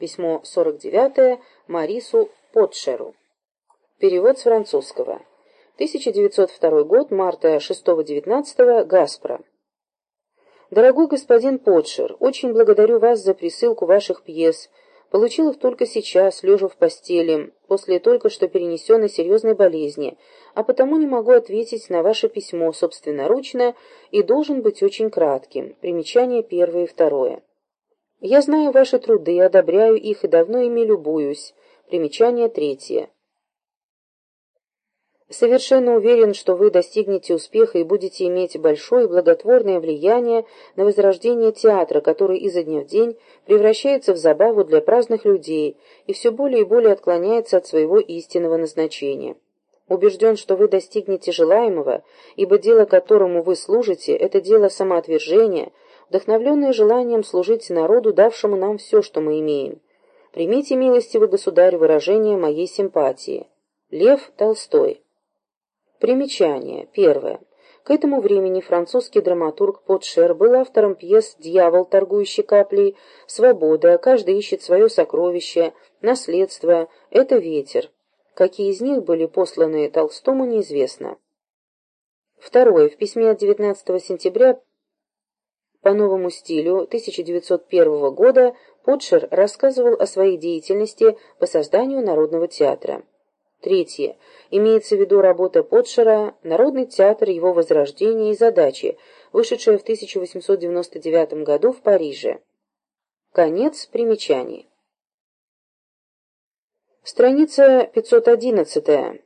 Письмо 49 Марису Потшеру. Перевод с французского. 1902 год, марта 6-19, Гаспро. Дорогой господин Потшер, очень благодарю вас за присылку ваших пьес. Получил их только сейчас, лежа в постели, после только что перенесенной серьезной болезни, а потому не могу ответить на ваше письмо собственноручно и должен быть очень кратким. Примечание первое и второе. Я знаю ваши труды, одобряю их и давно ими любуюсь. Примечание третье. Совершенно уверен, что вы достигнете успеха и будете иметь большое благотворное влияние на возрождение театра, который изо дня в день превращается в забаву для праздных людей и все более и более отклоняется от своего истинного назначения. Убежден, что вы достигнете желаемого, ибо дело, которому вы служите, это дело самоотвержения, вдохновленное желанием служить народу, давшему нам все, что мы имеем. Примите, милостивый государь, выражение моей симпатии. Лев Толстой. Примечание. Первое. К этому времени французский драматург Потшер был автором пьес «Дьявол, торгующий каплей», «Свобода», «Каждый ищет свое сокровище», «Наследство», «Это ветер». Какие из них были посланы Толстому, неизвестно. Второе. В письме от 19 сентября по новому стилю 1901 года Потшер рассказывал о своей деятельности по созданию Народного театра. Третье. Имеется в виду работа Потшера «Народный театр. Его возрождение и задачи», вышедшая в 1899 году в Париже. Конец примечаний. Страница 511.